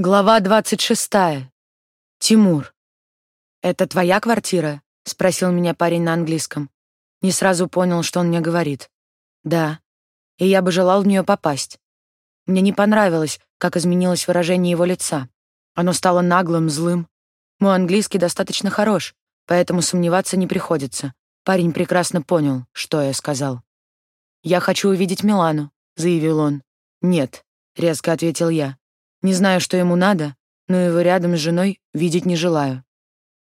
Глава двадцать шестая. Тимур. «Это твоя квартира?» — спросил меня парень на английском. Не сразу понял, что он мне говорит. «Да. И я бы желал в нее попасть». Мне не понравилось, как изменилось выражение его лица. Оно стало наглым, злым. Мой английский достаточно хорош, поэтому сомневаться не приходится. Парень прекрасно понял, что я сказал. «Я хочу увидеть Милану», — заявил он. «Нет», — резко ответил я. Не знаю, что ему надо, но его рядом с женой видеть не желаю.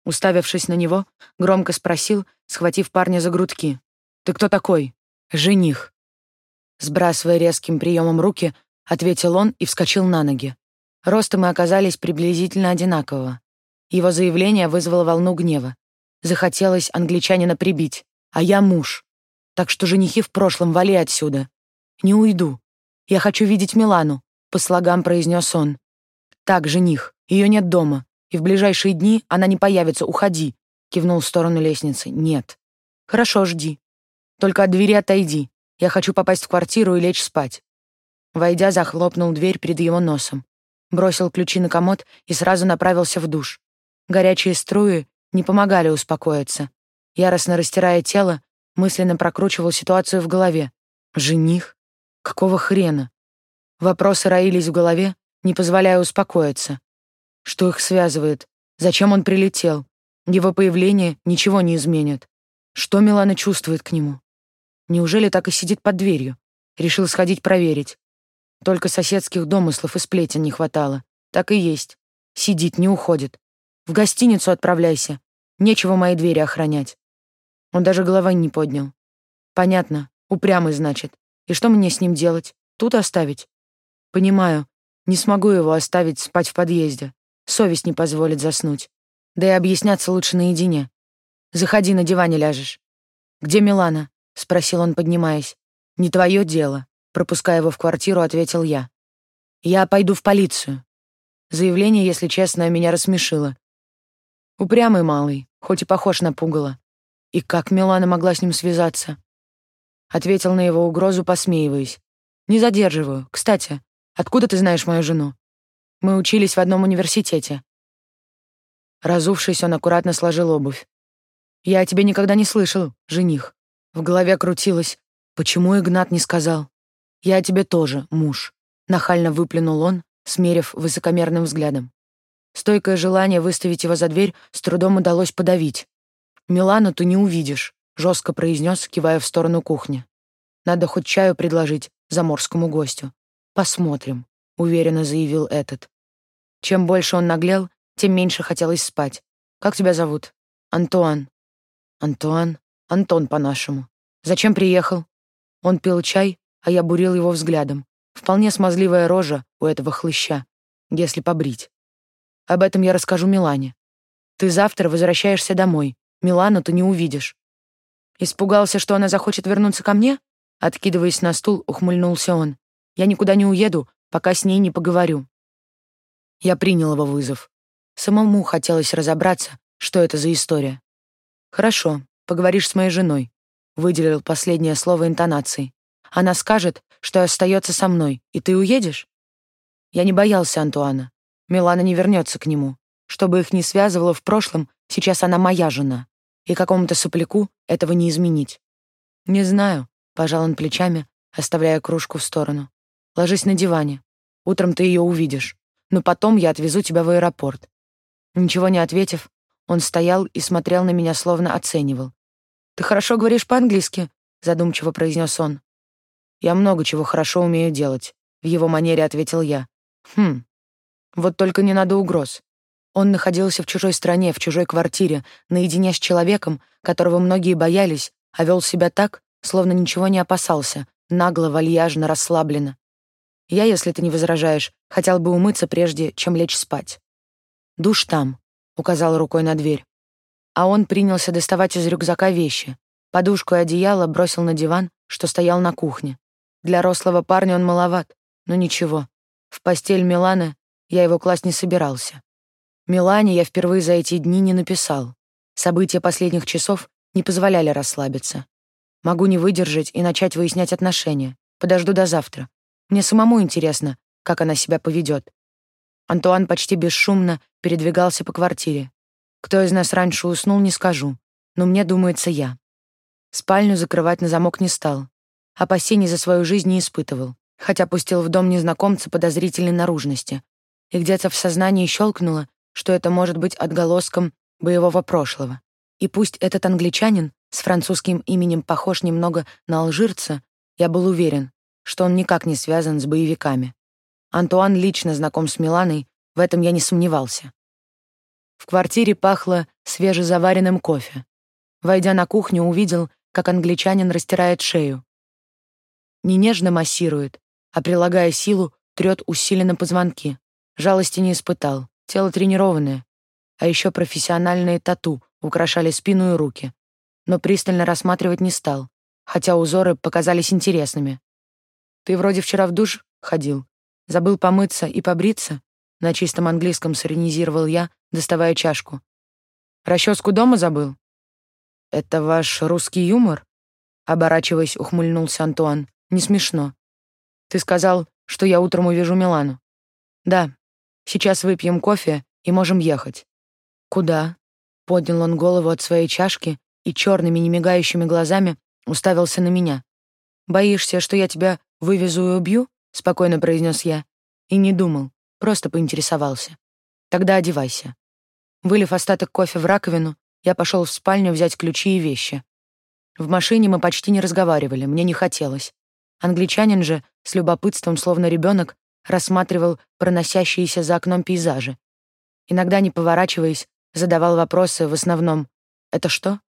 Уставившись на него, громко спросил, схватив парня за грудки. «Ты кто такой?» «Жених». Сбрасывая резким приемом руки, ответил он и вскочил на ноги. Ростом мы оказались приблизительно одинакового. Его заявление вызвало волну гнева. Захотелось англичанина прибить, а я муж. Так что женихи в прошлом вали отсюда. Не уйду. Я хочу видеть Милану, по слогам произнес он. «Так, жених, ее нет дома, и в ближайшие дни она не появится, уходи», кивнул в сторону лестницы. «Нет». «Хорошо, жди. Только от двери отойди. Я хочу попасть в квартиру и лечь спать». Войдя, захлопнул дверь перед его носом. Бросил ключи на комод и сразу направился в душ. Горячие струи не помогали успокоиться. Яростно растирая тело, мысленно прокручивал ситуацию в голове. «Жених? Какого хрена? Вопросы роились в голове, не позволяя успокоиться. Что их связывает? Зачем он прилетел? Его появление ничего не изменит. Что Милана чувствует к нему? Неужели так и сидит под дверью? Решил сходить проверить. Только соседских домыслов и сплетен не хватало. Так и есть. Сидит, не уходит. В гостиницу отправляйся. Нечего мои двери охранять. Он даже головы не поднял. Понятно, упрямый, значит. И что мне с ним делать? Тут оставить? Понимаю, не смогу его оставить спать в подъезде. Совесть не позволит заснуть. Да и объясняться лучше наедине. Заходи, на диване ляжешь. Где Милана? спросил он, поднимаясь. Не твое дело, пропуская его в квартиру, ответил я. Я пойду в полицию. Заявление, если честно, меня рассмешило. Упрямый малый, хоть и похож на пугало. И как Милана могла с ним связаться? Ответил на его угрозу, посмеиваясь. Не задерживаю. Кстати, Откуда ты знаешь мою жену? Мы учились в одном университете. Разувшись, он аккуратно сложил обувь. Я о тебе никогда не слышал, жених. В голове крутилось. Почему Игнат не сказал? Я о тебе тоже, муж. Нахально выплюнул он, смерив высокомерным взглядом. Стойкое желание выставить его за дверь с трудом удалось подавить. «Милану ты не увидишь», — жестко произнес, кивая в сторону кухни. «Надо хоть чаю предложить заморскому гостю. «Посмотрим», — уверенно заявил этот. Чем больше он наглел, тем меньше хотелось спать. «Как тебя зовут?» «Антуан». «Антуан? Антон по-нашему. Зачем приехал?» Он пил чай, а я бурил его взглядом. Вполне смазливая рожа у этого хлыща, если побрить. Об этом я расскажу Милане. Ты завтра возвращаешься домой. Милану ты не увидишь. Испугался, что она захочет вернуться ко мне? Откидываясь на стул, ухмыльнулся он. Я никуда не уеду, пока с ней не поговорю. Я принял его вызов. Самому хотелось разобраться, что это за история. «Хорошо, поговоришь с моей женой», — выделил последнее слово интонацией. «Она скажет, что остается со мной, и ты уедешь?» Я не боялся Антуана. Милана не вернется к нему. Чтобы их не связывало в прошлом, сейчас она моя жена. И какому-то сопляку этого не изменить. «Не знаю», — пожал он плечами, оставляя кружку в сторону. Ложись на диване. Утром ты ее увидишь. Но потом я отвезу тебя в аэропорт». Ничего не ответив, он стоял и смотрел на меня, словно оценивал. «Ты хорошо говоришь по-английски», — задумчиво произнес он. «Я много чего хорошо умею делать», — в его манере ответил я. «Хм, вот только не надо угроз. Он находился в чужой стране, в чужой квартире, наедине с человеком, которого многие боялись, а вел себя так, словно ничего не опасался, нагло, вальяжно, расслабленно. Я, если ты не возражаешь, хотел бы умыться, прежде чем лечь спать. Душ там, указал рукой на дверь. А он принялся доставать из рюкзака вещи. Подушку и одеяло бросил на диван, что стоял на кухне. Для рослого парня он маловат, но ничего. В постель Миланы я его класть не собирался. Милане я впервые за эти дни не написал. События последних часов не позволяли расслабиться. Могу не выдержать и начать выяснять отношения. Подожду до завтра. Мне самому интересно, как она себя поведет. Антуан почти бесшумно передвигался по квартире. Кто из нас раньше уснул, не скажу, но мне думается я. Спальню закрывать на замок не стал. Опасений за свою жизнь не испытывал, хотя пустил в дом незнакомца подозрительной наружности. И где-то в сознании щелкнуло, что это может быть отголоском боевого прошлого. И пусть этот англичанин с французским именем похож немного на алжирца, я был уверен, что он никак не связан с боевиками. Антуан лично знаком с Миланой, в этом я не сомневался. В квартире пахло свежезаваренным кофе. Войдя на кухню, увидел, как англичанин растирает шею. Не нежно массирует, а, прилагая силу, трет усиленно позвонки. Жалости не испытал, тело тренированное. А еще профессиональные тату украшали спину и руки. Но пристально рассматривать не стал, хотя узоры показались интересными. «Ты вроде вчера в душ ходил. Забыл помыться и побриться?» На чистом английском сиронизировал я, доставая чашку. «Расческу дома забыл?» «Это ваш русский юмор?» Оборачиваясь, ухмыльнулся Антуан. «Не смешно. Ты сказал, что я утром увижу Милану?» «Да. Сейчас выпьем кофе и можем ехать». «Куда?» Поднял он голову от своей чашки и черными, немигающими глазами уставился на меня. «Боишься, что я тебя вывезу и убью?» — спокойно произнес я. И не думал, просто поинтересовался. «Тогда одевайся». Вылив остаток кофе в раковину, я пошел в спальню взять ключи и вещи. В машине мы почти не разговаривали, мне не хотелось. Англичанин же, с любопытством, словно ребенок, рассматривал проносящиеся за окном пейзажи. Иногда, не поворачиваясь, задавал вопросы, в основном «Это что?».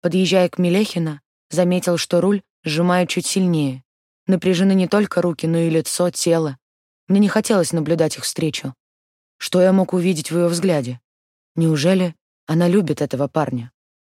Подъезжая к Мелехина, заметил, что руль сжимает чуть сильнее. Напряжены не только руки, но и лицо, тело. Мне не хотелось наблюдать их встречу. Что я мог увидеть в ее взгляде? Неужели она любит этого парня?